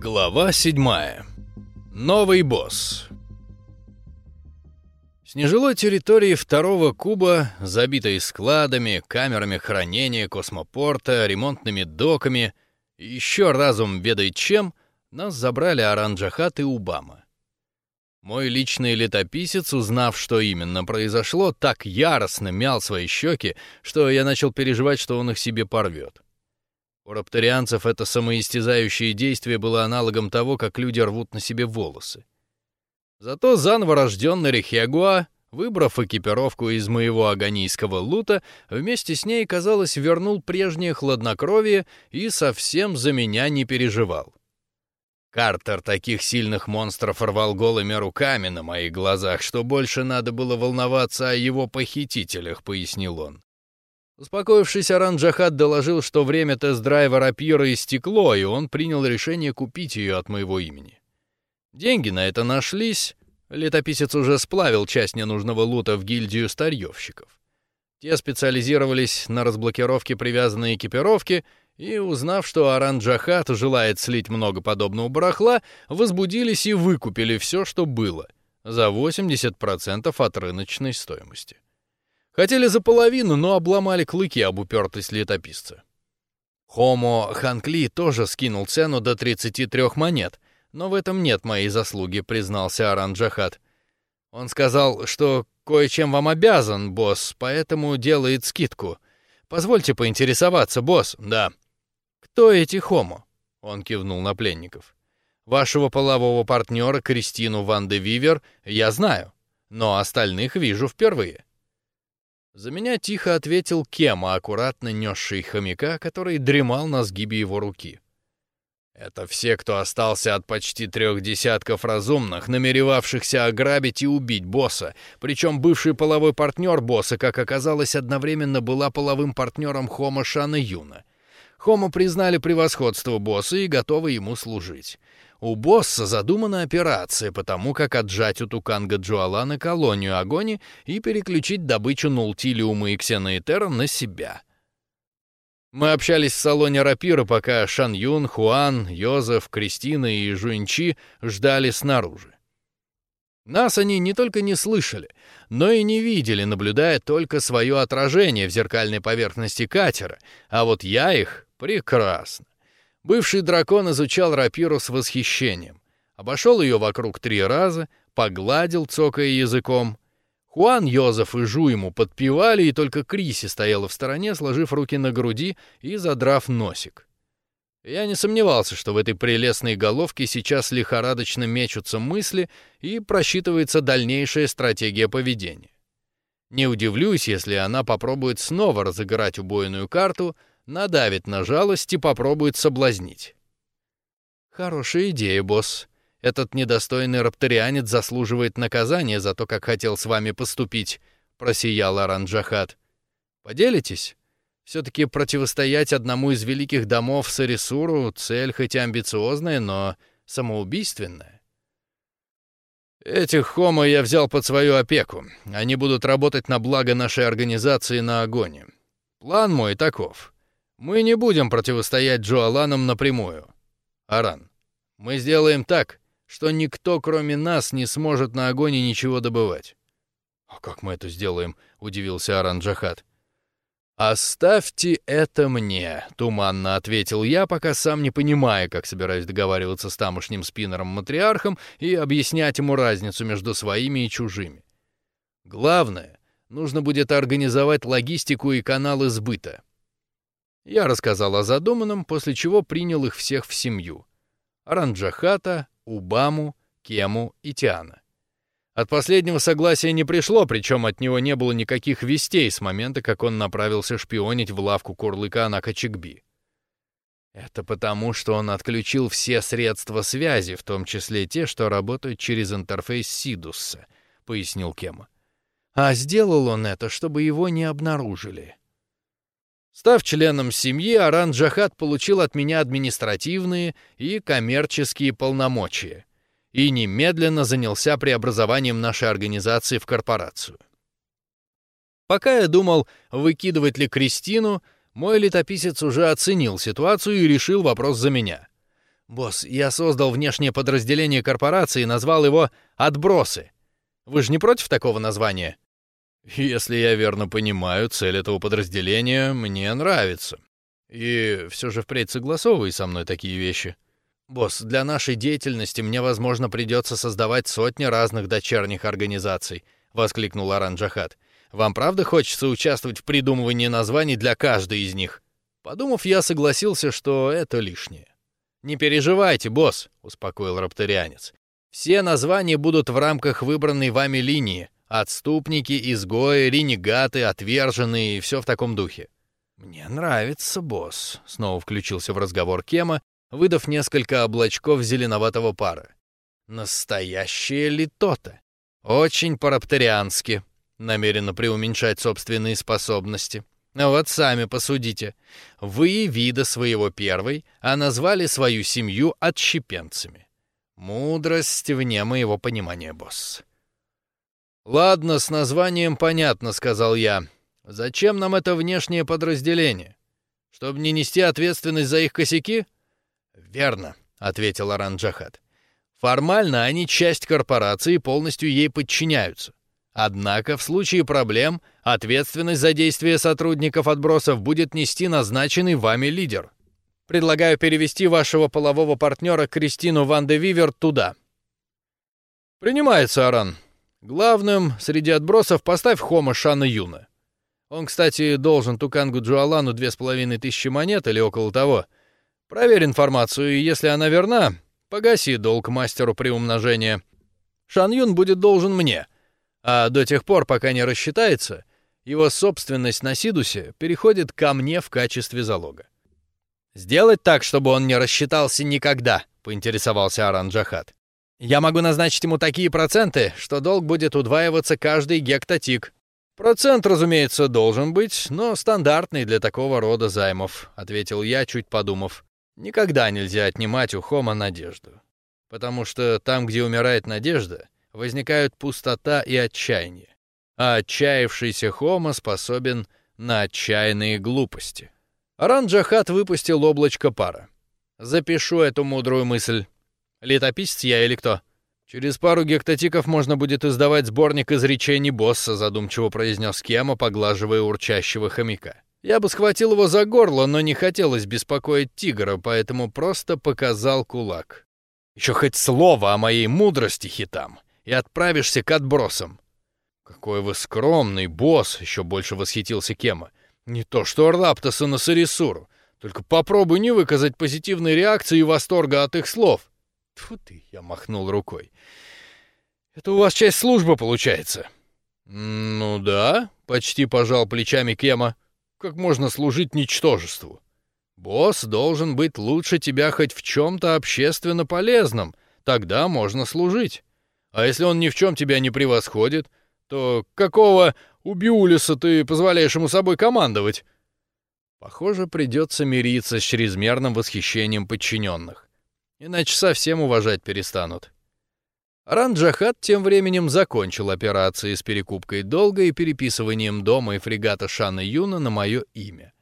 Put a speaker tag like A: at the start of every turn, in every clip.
A: Глава 7. Новый босс. С нежилой территории второго куба, забитой складами, камерами хранения, космопорта, ремонтными доками и еще разум ведает чем, нас забрали Аранджахат и Убама. Мой личный летописец, узнав, что именно произошло, так яростно мял свои щеки, что я начал переживать, что он их себе порвет. У рапторианцев это самоистязающее действие было аналогом того, как люди рвут на себе волосы. Зато заново рожденный Рехиагуа, выбрав экипировку из моего агонийского лута, вместе с ней, казалось, вернул прежнее хладнокровие и совсем за меня не переживал. Картер таких сильных монстров рвал голыми руками на моих глазах, что больше надо было волноваться о его похитителях, пояснил он. Успокоившись, Аран Джахат доложил, что время тест-драйва рапира истекло, и он принял решение купить ее от моего имени. Деньги на это нашлись. Летописец уже сплавил часть ненужного лута в гильдию старьевщиков. Те специализировались на разблокировке привязанной экипировки, и, узнав, что Аран Джахат желает слить много подобного барахла, возбудились и выкупили все, что было, за 80% от рыночной стоимости. Хотели за половину, но обломали клыки об упертость летописца. Хомо Ханкли тоже скинул цену до 33 монет, но в этом нет моей заслуги, признался Аран Джахат. Он сказал, что кое-чем вам обязан, босс, поэтому делает скидку. Позвольте поинтересоваться, босс. Да. Кто эти Хомо? Он кивнул на пленников. Вашего полового партнера Кристину Ван де Вивер я знаю, но остальных вижу впервые. За меня тихо ответил Кема, аккуратно несший хомяка, который дремал на сгибе его руки. Это все, кто остался от почти трех десятков разумных, намеревавшихся ограбить и убить босса. Причем бывший половой партнер босса, как оказалось, одновременно была половым партнером Хома Шана Юна. Хома признали превосходство босса и готовы ему служить. У босса задумана операция по тому, как отжать у Туканга Джуалана колонию Агони и переключить добычу Нултилиума и Ксеноэтера на себя. Мы общались в салоне рапира, пока Шан Юн, Хуан, Йозеф, Кристина и Жуинчи ждали снаружи. Нас они не только не слышали, но и не видели, наблюдая только свое отражение в зеркальной поверхности катера, а вот я их прекрасно. Бывший дракон изучал рапиру с восхищением. Обошел ее вокруг три раза, погладил, цокая языком. Хуан, Йозеф и Жу ему подпевали, и только Криси стояла в стороне, сложив руки на груди и задрав носик. Я не сомневался, что в этой прелестной головке сейчас лихорадочно мечутся мысли и просчитывается дальнейшая стратегия поведения. Не удивлюсь, если она попробует снова разыграть убойную карту — надавит на жалость и попробует соблазнить. Хорошая идея, босс. Этот недостойный рапторианец заслуживает наказания за то, как хотел с вами поступить, просиял Аранджахат. Поделитесь? Все-таки противостоять одному из великих домов Сарисуру цель хоть и амбициозная, но самоубийственная. Этих хомо я взял под свою опеку. Они будут работать на благо нашей организации на Агоне. План мой таков. Мы не будем противостоять Джоаланам напрямую. Аран, мы сделаем так, что никто, кроме нас, не сможет на огоне ничего добывать. А как мы это сделаем? удивился Аран Джахат. «Оставьте это мне», — туманно ответил я, пока сам не понимая, как собираюсь договариваться с тамошним спиннером-матриархом и объяснять ему разницу между своими и чужими. Главное, нужно будет организовать логистику и каналы сбыта. Я рассказал о задуманном, после чего принял их всех в семью. Аранджахата, Убаму, Кему и Тиана. От последнего согласия не пришло, причем от него не было никаких вестей с момента, как он направился шпионить в лавку Курлыка на Качекби. Это потому, что он отключил все средства связи, в том числе те, что работают через интерфейс Сидуса, пояснил Кема. А сделал он это, чтобы его не обнаружили. Став членом семьи, Аран Джахат получил от меня административные и коммерческие полномочия и немедленно занялся преобразованием нашей организации в корпорацию. Пока я думал, выкидывать ли Кристину, мой летописец уже оценил ситуацию и решил вопрос за меня. «Босс, я создал внешнее подразделение корпорации и назвал его «Отбросы». Вы же не против такого названия?» «Если я верно понимаю, цель этого подразделения мне нравится. И все же впредь согласовывай со мной такие вещи». «Босс, для нашей деятельности мне, возможно, придется создавать сотни разных дочерних организаций», — воскликнул Аран Джахат. «Вам правда хочется участвовать в придумывании названий для каждой из них?» Подумав, я согласился, что это лишнее. «Не переживайте, босс», — успокоил рапторианец. «Все названия будут в рамках выбранной вами линии. Отступники, изгои, ренегаты, отверженные и все в таком духе». «Мне нравится, босс», — снова включился в разговор Кема, выдав несколько облачков зеленоватого пара. «Настоящее ли то-то? Очень парапториански. Намеренно преуменьшать собственные способности. Вот сами посудите. Вы вида своего первой, а назвали свою семью отщепенцами. Мудрость вне моего понимания, босс. «Ладно, с названием понятно», — сказал я. «Зачем нам это внешнее подразделение? Чтобы не нести ответственность за их косяки?» «Верно», — ответил Аран Джахат. «Формально они часть корпорации и полностью ей подчиняются. Однако в случае проблем ответственность за действия сотрудников отбросов будет нести назначенный вами лидер. Предлагаю перевести вашего полового партнера Кристину Ван де Вивер туда. Принимается, Аран. Главным среди отбросов поставь Хома Шана Юна. Он, кстати, должен Тукангу Джуалану две с половиной тысячи монет или около того. Проверь информацию, и если она верна, погаси долг мастеру приумножения. Шан Юн будет должен мне — а до тех пор, пока не рассчитается, его собственность на Сидусе переходит ко мне в качестве залога. «Сделать так, чтобы он не рассчитался никогда», — поинтересовался Аран Джахат. «Я могу назначить ему такие проценты, что долг будет удваиваться каждый гектотик». «Процент, разумеется, должен быть, но стандартный для такого рода займов», — ответил я, чуть подумав. «Никогда нельзя отнимать у Хома надежду. Потому что там, где умирает надежда, возникают пустота и отчаяние, а отчаявшийся Хома способен на отчаянные глупости. Аранджахат выпустил облачко пара. Запишу эту мудрую мысль. Летописец я или кто? Через пару гектотиков можно будет издавать сборник изречений босса, задумчиво произнес Кема, поглаживая урчащего хомяка. Я бы схватил его за горло, но не хотелось беспокоить тигра, поэтому просто показал кулак. Еще хоть слово о моей мудрости, хитам и отправишься к отбросам». «Какой вы скромный, босс!» — еще больше восхитился Кема. «Не то что Орлаптоса на Сарисуру. Только попробуй не выказать позитивной реакции и восторга от их слов». Тьфу ты, я махнул рукой. «Это у вас часть службы получается». «Ну да», — почти пожал плечами Кема. «Как можно служить ничтожеству? Босс должен быть лучше тебя хоть в чем-то общественно полезном, тогда можно служить». А если он ни в чем тебя не превосходит, то какого убиулиса ты позволяешь ему собой командовать? Похоже, придется мириться с чрезмерным восхищением подчиненных. Иначе совсем уважать перестанут. Ранджахат тем временем закончил операции с перекупкой долга и переписыванием дома и фрегата Шана Юна на мое имя.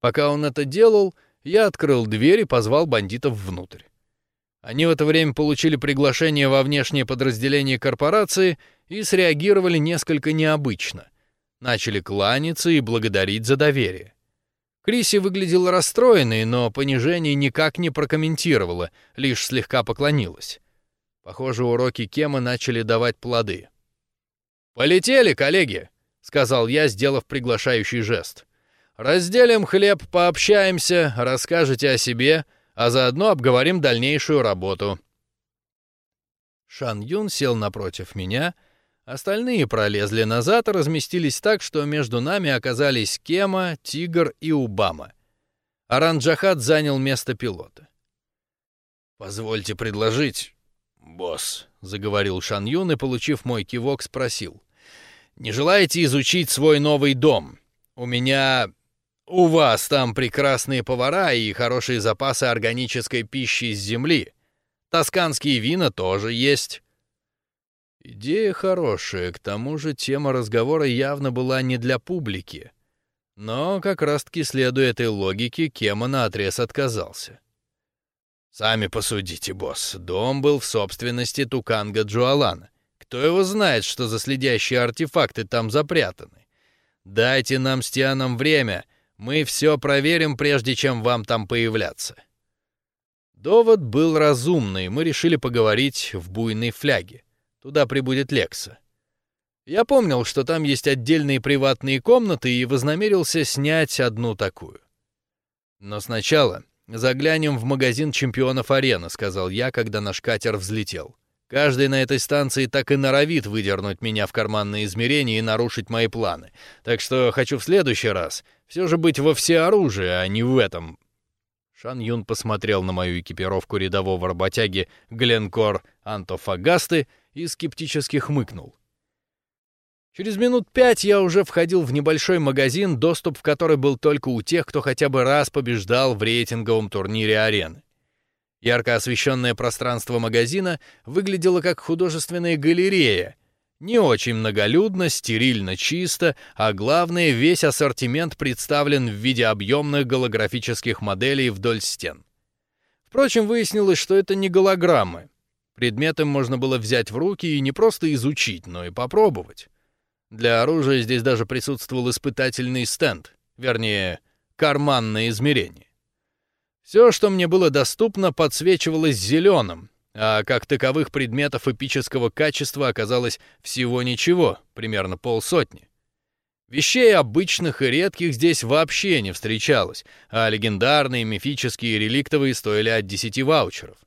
A: Пока он это делал, я открыл дверь и позвал бандитов внутрь. Они в это время получили приглашение во внешнее подразделение корпорации и среагировали несколько необычно. Начали кланяться и благодарить за доверие. Криси выглядела расстроенной, но понижение никак не прокомментировала, лишь слегка поклонилась. Похоже, уроки Кема начали давать плоды. «Полетели, коллеги!» — сказал я, сделав приглашающий жест. «Разделим хлеб, пообщаемся, расскажете о себе — а заодно обговорим дальнейшую работу». Шан Юн сел напротив меня, остальные пролезли назад и разместились так, что между нами оказались Кема, Тигр и Убама. Аранджахат занял место пилота. «Позвольте предложить, босс», — заговорил Шан Юн и, получив мой кивок, спросил. «Не желаете изучить свой новый дом? У меня у вас там прекрасные повара и хорошие запасы органической пищи с земли. Тосканские вина тоже есть. Идея хорошая, к тому же тема разговора явно была не для публики. Но как раз-таки следуя этой логике, Кема наотрез отказался. Сами посудите, босс. Дом был в собственности Туканга Джуалана. Кто его знает, что за следящие артефакты там запрятаны? Дайте нам с Тианом время. Мы все проверим, прежде чем вам там появляться. Довод был разумный. Мы решили поговорить в буйной фляге. Туда прибудет Лекса. Я помнил, что там есть отдельные приватные комнаты и вознамерился снять одну такую. Но сначала заглянем в магазин чемпионов арены, сказал я, когда наш катер взлетел. Каждый на этой станции так и норовит выдернуть меня в карманные измерения и нарушить мои планы. Так что хочу в следующий раз все же быть во всеоружии, а не в этом. Шан Юн посмотрел на мою экипировку рядового работяги Гленкор Антофагасты и скептически хмыкнул. Через минут пять я уже входил в небольшой магазин, доступ в который был только у тех, кто хотя бы раз побеждал в рейтинговом турнире арены. Ярко освещенное пространство магазина выглядело как художественная галерея. Не очень многолюдно, стерильно чисто, а главное, весь ассортимент представлен в виде объемных голографических моделей вдоль стен. Впрочем, выяснилось, что это не голограммы. Предметы можно было взять в руки и не просто изучить, но и попробовать. Для оружия здесь даже присутствовал испытательный стенд, вернее, карманное измерение. Все, что мне было доступно, подсвечивалось зеленым, а как таковых предметов эпического качества оказалось всего ничего, примерно полсотни. Вещей обычных и редких здесь вообще не встречалось, а легендарные, мифические и реликтовые стоили от 10 ваучеров.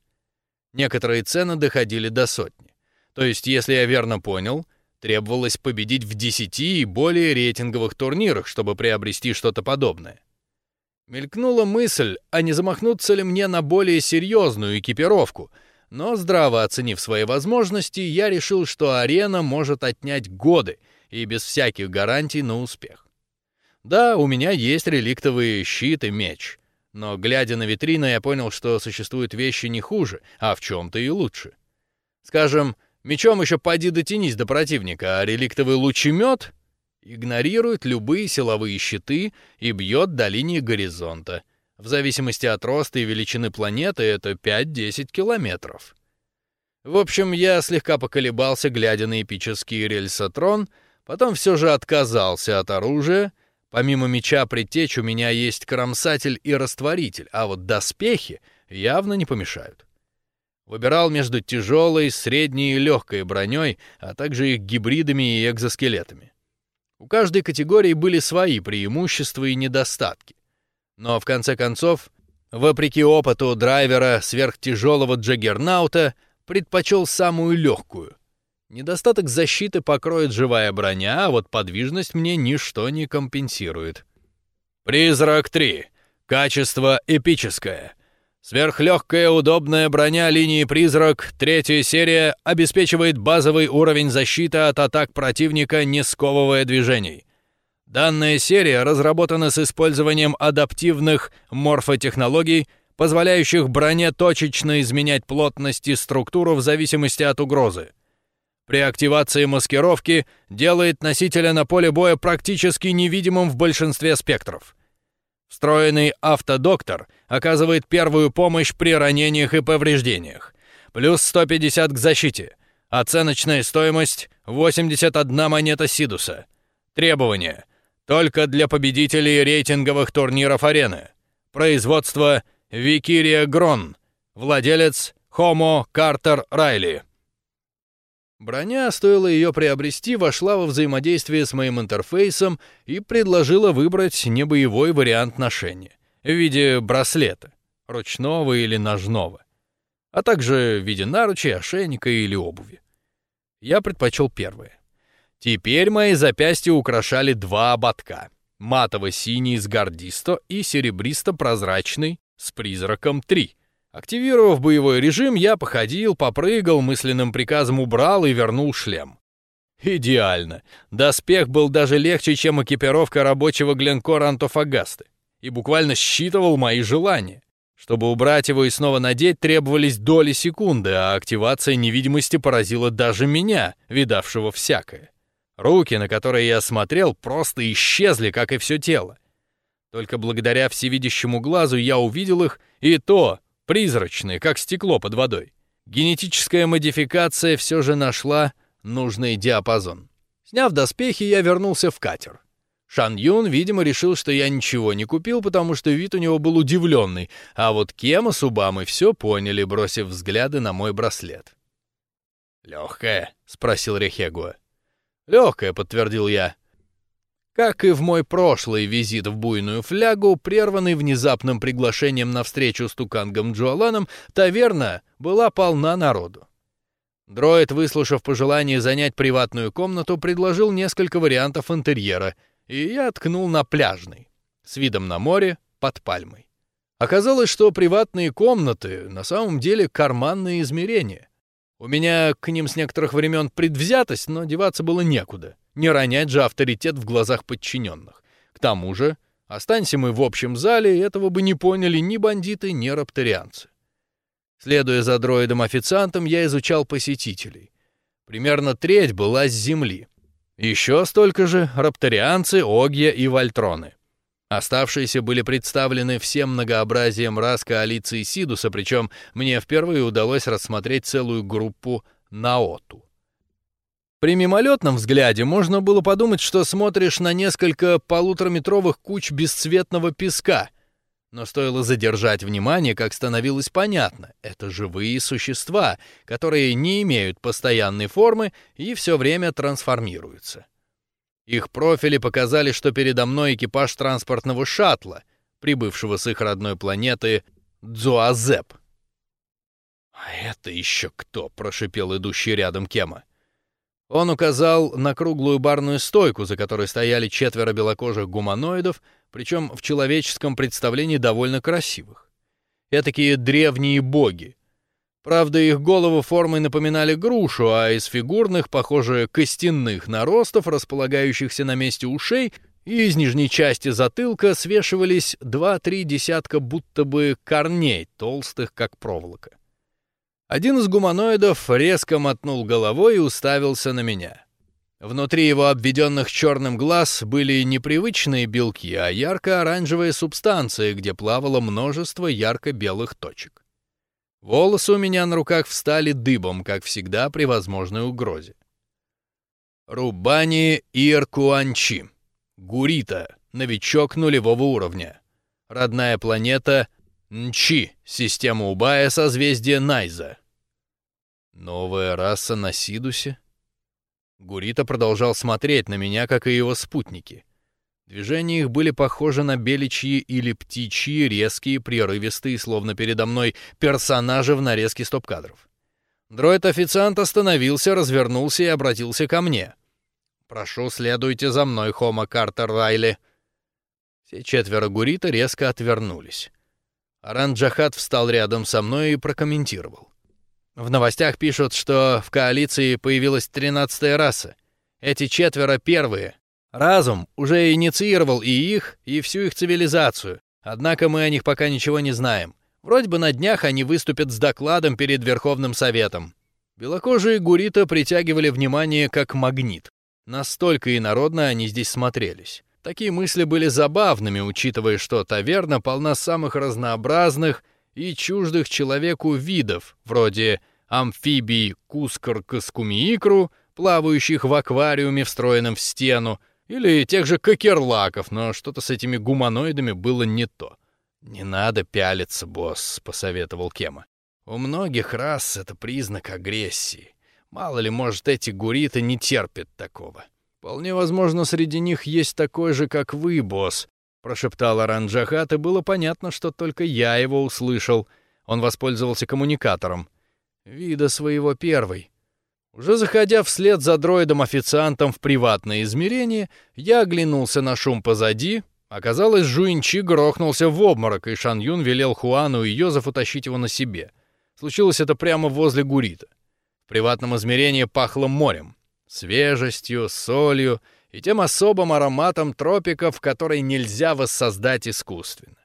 A: Некоторые цены доходили до сотни. То есть, если я верно понял, Требовалось победить в десяти и более рейтинговых турнирах, чтобы приобрести что-то подобное. Мелькнула мысль, а не замахнуться ли мне на более серьезную экипировку, но здраво оценив свои возможности, я решил, что арена может отнять годы и без всяких гарантий на успех. Да, у меня есть реликтовые щит и меч, но глядя на витрину, я понял, что существуют вещи не хуже, а в чем-то и лучше. Скажем, Мечом еще поди дотянись до противника, а реликтовый лучемет игнорирует любые силовые щиты и бьет до линии горизонта. В зависимости от роста и величины планеты это 5-10 километров. В общем, я слегка поколебался, глядя на эпический рельсотрон, потом все же отказался от оружия. Помимо меча предтеч у меня есть кромсатель и растворитель, а вот доспехи явно не помешают. Выбирал между тяжелой, средней и легкой броней, а также их гибридами и экзоскелетами. У каждой категории были свои преимущества и недостатки. Но в конце концов, вопреки опыту драйвера сверхтяжелого джаггернаута, предпочел самую легкую. Недостаток защиты покроет живая броня, а вот подвижность мне ничто не компенсирует. Призрак 3. Качество эпическое. Сверхлегкая удобная броня линии «Призрак», третья серия, обеспечивает базовый уровень защиты от атак противника, не сковывая движений. Данная серия разработана с использованием адаптивных морфотехнологий, позволяющих броне точечно изменять плотность и структуру в зависимости от угрозы. При активации маскировки делает носителя на поле боя практически невидимым в большинстве спектров. Встроенный автодоктор оказывает первую помощь при ранениях и повреждениях. Плюс 150 к защите. Оценочная стоимость 81 монета Сидуса. Требования. Только для победителей рейтинговых турниров арены. Производство Викирия Грон. Владелец Хомо Картер Райли. Броня, стоило ее приобрести, вошла во взаимодействие с моим интерфейсом и предложила выбрать небоевой вариант ношения в виде браслета, ручного или ножного, а также в виде наручей, ошейника или обуви. Я предпочел первое. Теперь мои запястья украшали два ободка — матово-синий с гардисто и серебристо-прозрачный с призраком 3 — Активировав боевой режим, я походил, попрыгал, мысленным приказом убрал и вернул шлем. Идеально. Доспех был даже легче, чем экипировка рабочего глинкора Антофагасты, и буквально считывал мои желания. Чтобы убрать его и снова надеть, требовались доли секунды, а активация невидимости поразила даже меня, видавшего всякое. Руки, на которые я смотрел, просто исчезли, как и все тело. Только благодаря всевидящему глазу я увидел их, и то призрачные, как стекло под водой. Генетическая модификация все же нашла нужный диапазон. Сняв доспехи, я вернулся в катер. Шан Юн, видимо, решил, что я ничего не купил, потому что вид у него был удивленный, а вот Кема с Убамой все поняли, бросив взгляды на мой браслет. «Легкая?» — спросил Рехегуа. «Легкая», — подтвердил я. Как и в мой прошлый визит в буйную флягу, прерванный внезапным приглашением на встречу с Тукангом Джуаланом, таверна была полна народу. Дроид, выслушав пожелание занять приватную комнату, предложил несколько вариантов интерьера, и я ткнул на пляжный, с видом на море, под пальмой. Оказалось, что приватные комнаты на самом деле карманные измерения. У меня к ним с некоторых времен предвзятость, но деваться было некуда. Не ронять же авторитет в глазах подчиненных. К тому же, останься мы в общем зале, этого бы не поняли ни бандиты, ни рапторианцы. Следуя за дроидом-официантом, я изучал посетителей. Примерно треть была с Земли. Еще столько же рапторианцы, огья и вольтроны. Оставшиеся были представлены всем многообразием рас коалиции Сидуса, причем мне впервые удалось рассмотреть целую группу Наоту. При мимолетном взгляде можно было подумать, что смотришь на несколько полутораметровых куч бесцветного песка. Но стоило задержать внимание, как становилось понятно. Это живые существа, которые не имеют постоянной формы и все время трансформируются. Их профили показали, что передо мной экипаж транспортного шаттла, прибывшего с их родной планеты Дзуазеп. «А это еще кто?» — прошипел идущий рядом Кема. Он указал на круглую барную стойку, за которой стояли четверо белокожих гуманоидов, причем в человеческом представлении довольно красивых. Этакие древние боги, Правда, их головы формой напоминали грушу, а из фигурных, похоже, костяных наростов, располагающихся на месте ушей, и из нижней части затылка свешивались два-три десятка будто бы корней, толстых, как проволока. Один из гуманоидов резко мотнул головой и уставился на меня. Внутри его обведенных черным глаз были непривычные белки, а ярко-оранжевая субстанция, где плавало множество ярко-белых точек. Волосы у меня на руках встали дыбом, как всегда при возможной угрозе. Рубани Иркуанчи. Гурита. Новичок нулевого уровня. Родная планета Нчи. Система Убая созвездие Найза. Новая раса на Сидусе? Гурита продолжал смотреть на меня, как и его спутники. Движения их были похожи на беличьи или птичьи, резкие, прерывистые, словно передо мной персонажи в нарезке стоп-кадров. Дроид-официант остановился, развернулся и обратился ко мне. «Прошу, следуйте за мной, Хома Картер Райли». Все четверо гурита резко отвернулись. Аран Джахат встал рядом со мной и прокомментировал. В новостях пишут, что в коалиции появилась тринадцатая раса. Эти четверо первые, Разум уже инициировал и их, и всю их цивилизацию, однако мы о них пока ничего не знаем. Вроде бы на днях они выступят с докладом перед Верховным Советом. Белокожие гурита притягивали внимание как магнит. Настолько инородно они здесь смотрелись. Такие мысли были забавными, учитывая, что таверна полна самых разнообразных и чуждых человеку видов, вроде амфибий кускар-каскумиикру, плавающих в аквариуме, встроенном в стену, или тех же кокерлаков, но что-то с этими гуманоидами было не то. «Не надо пялиться, босс», — посоветовал Кема. «У многих рас это признак агрессии. Мало ли, может, эти гуриты не терпят такого. Вполне возможно, среди них есть такой же, как вы, босс», — прошептал Аранджахат, и было понятно, что только я его услышал. Он воспользовался коммуникатором. «Вида своего первый. Уже заходя вслед за дроидом-официантом в приватное измерение, я оглянулся на шум позади. Оказалось, Жуинчи грохнулся в обморок, и Шан Юн велел Хуану и Йозефу тащить его на себе. Случилось это прямо возле Гурита. В приватном измерении пахло морем, свежестью, солью и тем особым ароматом тропиков, который нельзя воссоздать искусственно.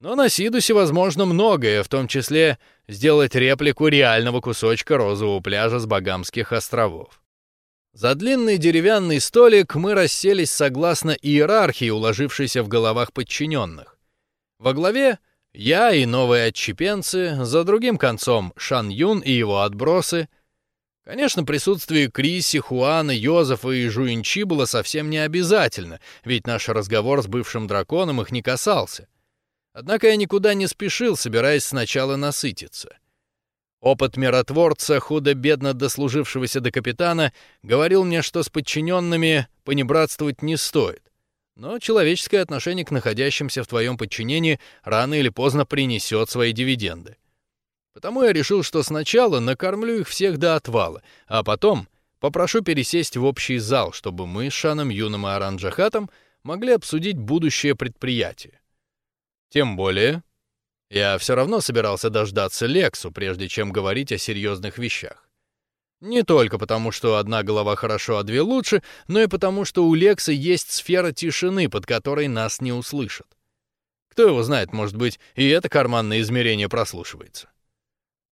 A: Но на Сидусе возможно многое, в том числе сделать реплику реального кусочка розового пляжа с Багамских островов. За длинный деревянный столик мы расселись согласно иерархии, уложившейся в головах подчиненных. Во главе Я и новые отщепенцы, за другим концом Шан Юн и его отбросы. Конечно, присутствие Криси, Хуана, Йозефа и Жуинчи было совсем не обязательно, ведь наш разговор с бывшим драконом их не касался. Однако я никуда не спешил, собираясь сначала насытиться. Опыт миротворца, худо-бедно дослужившегося до капитана, говорил мне, что с подчиненными понебратствовать не стоит. Но человеческое отношение к находящимся в твоем подчинении рано или поздно принесет свои дивиденды. Потому я решил, что сначала накормлю их всех до отвала, а потом попрошу пересесть в общий зал, чтобы мы с Шаном Юном и Аранджахатом могли обсудить будущее предприятие. Тем более, я все равно собирался дождаться Лексу, прежде чем говорить о серьезных вещах. Не только потому, что одна голова хорошо, а две лучше, но и потому, что у Лекса есть сфера тишины, под которой нас не услышат. Кто его знает, может быть, и это карманное измерение прослушивается.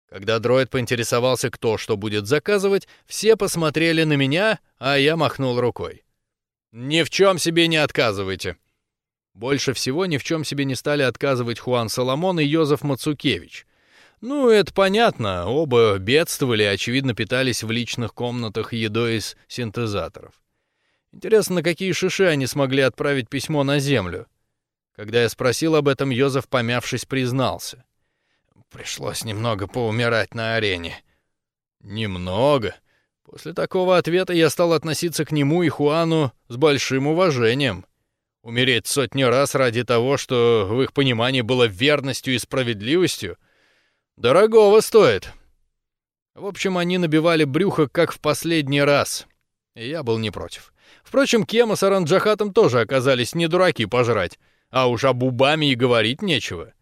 A: Когда дроид поинтересовался, кто что будет заказывать, все посмотрели на меня, а я махнул рукой. «Ни в чем себе не отказывайте». Больше всего ни в чем себе не стали отказывать Хуан Соломон и Йозеф Мацукевич — ну, это понятно, оба бедствовали, очевидно, питались в личных комнатах едой из синтезаторов. Интересно, на какие шиши они смогли отправить письмо на Землю? Когда я спросил об этом, Йозеф, помявшись, признался. Пришлось немного поумирать на арене. Немного. После такого ответа я стал относиться к нему и Хуану с большим уважением. Умереть сотни раз ради того, что в их понимании было верностью и справедливостью — Дорогого стоит. В общем, они набивали брюхо, как в последний раз. И я был не против. Впрочем, Кема с Аранджахатом тоже оказались не дураки пожрать. А уж об убами и говорить нечего.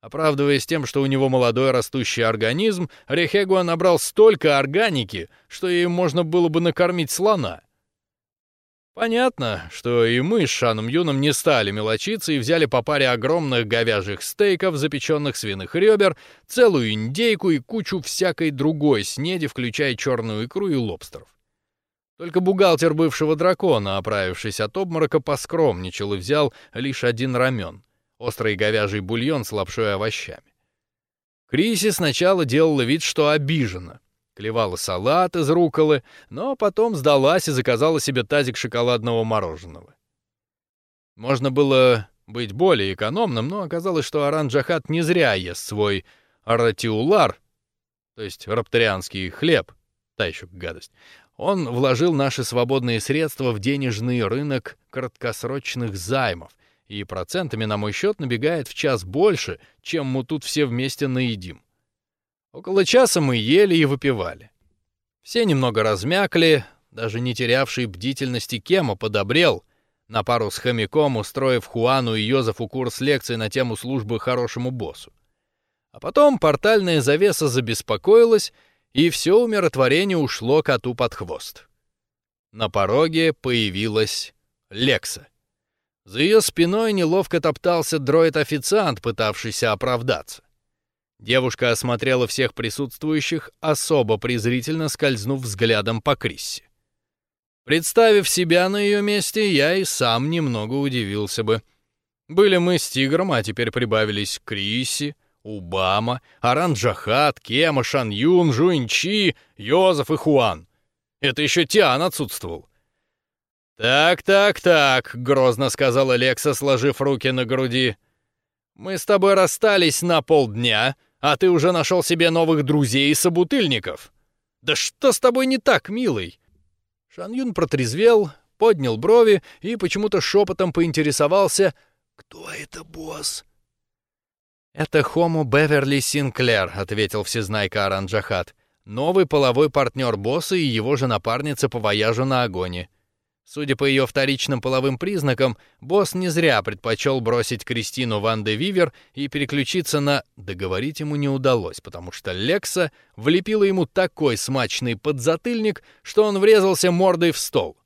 A: Оправдываясь тем, что у него молодой растущий организм, Рехегуа набрал столько органики, что им можно было бы накормить слона. Понятно, что и мы с Шаном Юном не стали мелочиться и взяли по паре огромных говяжьих стейков, запеченных свиных ребер, целую индейку и кучу всякой другой снеди, включая черную икру и лобстеров. Только бухгалтер бывшего дракона, оправившись от обморока, поскромничал и взял лишь один рамен — острый говяжий бульон с лапшой и овощами. Криси сначала делала вид, что обижена — клевала салат из руколы, но потом сдалась и заказала себе тазик шоколадного мороженого. Можно было быть более экономным, но оказалось, что Аран Джахат не зря ест свой аратиулар, то есть рапторианский хлеб, та еще гадость. Он вложил наши свободные средства в денежный рынок краткосрочных займов, и процентами на мой счет набегает в час больше, чем мы тут все вместе наедим. Около часа мы ели и выпивали. Все немного размякли, даже не терявший бдительности Кема подобрел, на пару с хомяком устроив Хуану и Йозефу курс лекций на тему службы хорошему боссу. А потом портальная завеса забеспокоилась, и все умиротворение ушло коту под хвост. На пороге появилась Лекса. За ее спиной неловко топтался дроид-официант, пытавшийся оправдаться. Девушка осмотрела всех присутствующих, особо презрительно скользнув взглядом по Крисси. Представив себя на ее месте, я и сам немного удивился бы. Были мы с Тигром, а теперь прибавились Крисси, Убама, Аранджахат, Кема, Шан Юн, Жуинчи, Йозеф и Хуан. Это еще Тиан отсутствовал. «Так, так, так», — грозно сказала Лекса, сложив руки на груди. «Мы с тобой расстались на полдня, а ты уже нашел себе новых друзей и собутыльников. Да что с тобой не так, милый?» Шан Юн протрезвел, поднял брови и почему-то шепотом поинтересовался, «Кто это босс?» «Это Хому Беверли Синклер», — ответил всезнайка Аранджахат. «Новый половой партнер босса и его же напарница по вояжу на Агоне. Судя по ее вторичным половым признакам, босс не зря предпочел бросить Кристину Ван де Вивер и переключиться на... Договорить ему не удалось, потому что Лекса влепила ему такой смачный подзатыльник, что он врезался мордой в стол.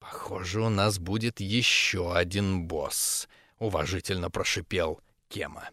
A: «Похоже, у нас будет еще один босс», — уважительно прошипел Кема.